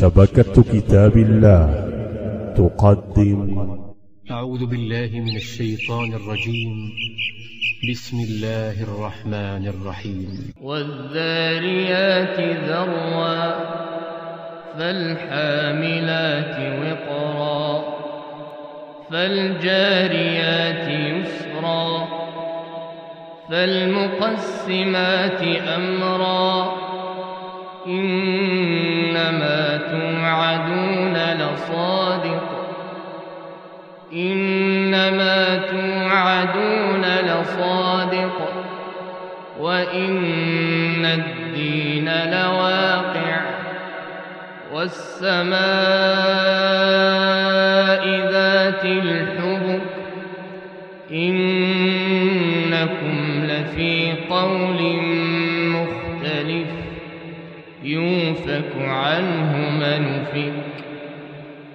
شبكة كتاب الله. تقدم. أعوذ بالله من الشيطان الرجيم. بسم الله الرحمن الرحيم. والذاريات ذروا فالحاملات وقرا فالجاريات يسرا فالمقسمات أمرا. لصادق إنما توعدون لصادق. وإن الدين لواقع. والسماء ذات الحبك. إنكم لفي قول مختلف. يوفك عنه من فك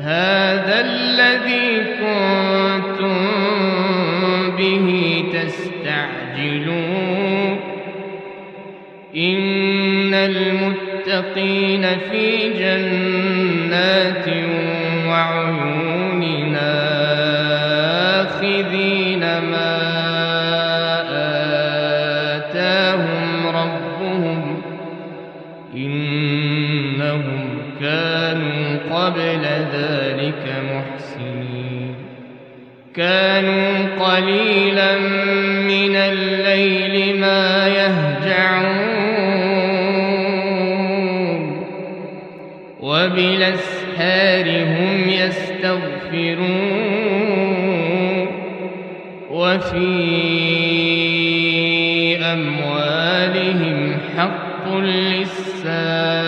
هذا الذي كنتم به تستعجلون. إن المتقين في جنات وعيون آخذين ما كانوا قليلا من الليل ما يهجعون. وبالأسحار هم يستغفرون. وفي أموالهم حق للسائل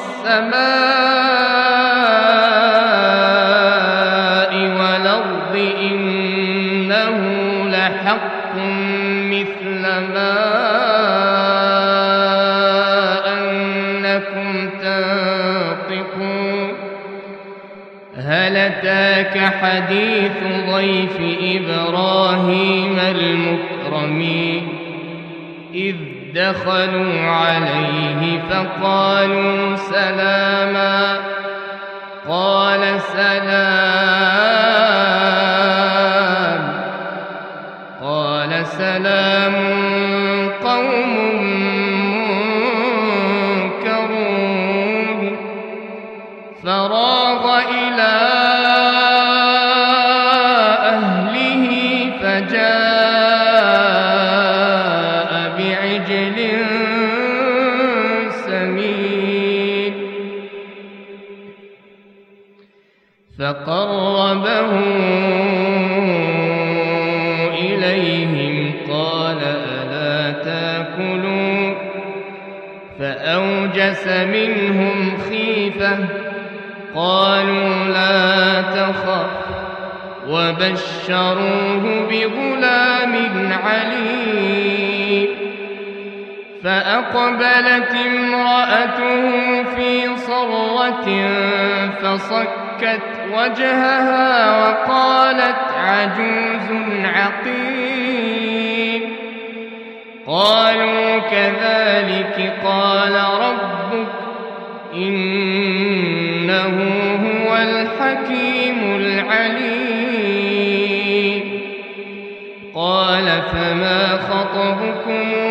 والأرض إنه لحق مثل ما أنكم تنطقون. هل أتاك حديث ضيف إبراهيم المكرمين؟ إذ دخلوا عليه فقالوا سلاما. قال سلام. قال سلام قوم فقربه إليهم قال ألا تاكلون فأوجس منهم خيفة قالوا لا تخف وبشروه بغلام عليم فأقبلت امرأته في صرة فصكت وجهها وقالت عجوز عقيم. قالوا كذلك قال ربك إنه هو الحكيم العليم. قال فما خطبكم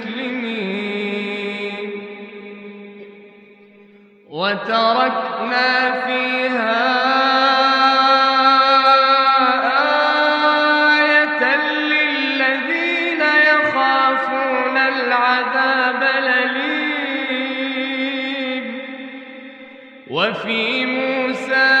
وتركنا فيها آية للذين يخافون العذاب وفي موسى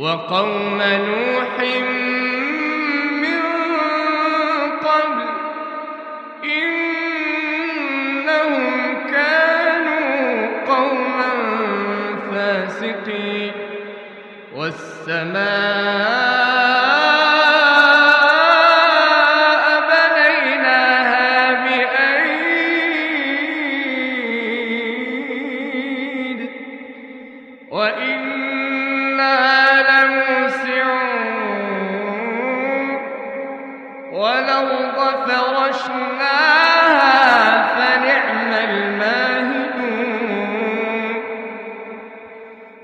وقوم نوح من قبل إنهم كانوا قوما فاسقين والسماء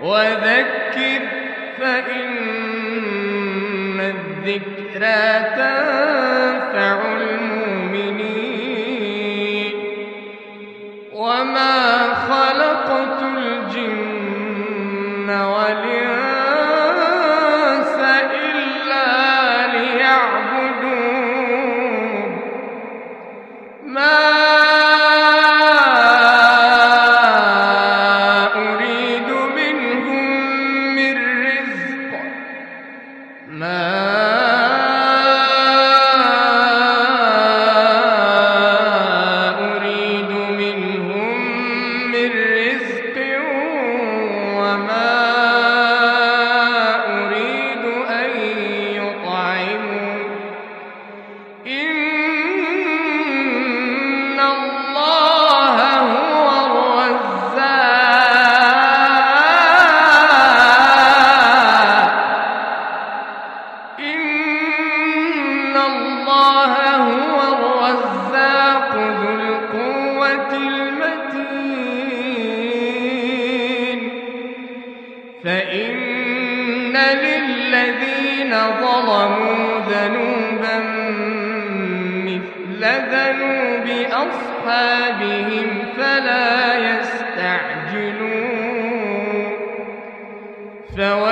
وذكر فإن الذكرى تنفع. وما أريد أن يطعمون إن الله هو الرزاق. إن الله هو الرزاق. أصحابهم فلا يستعجلون. فويل